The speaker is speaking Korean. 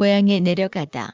고향에 내려가다.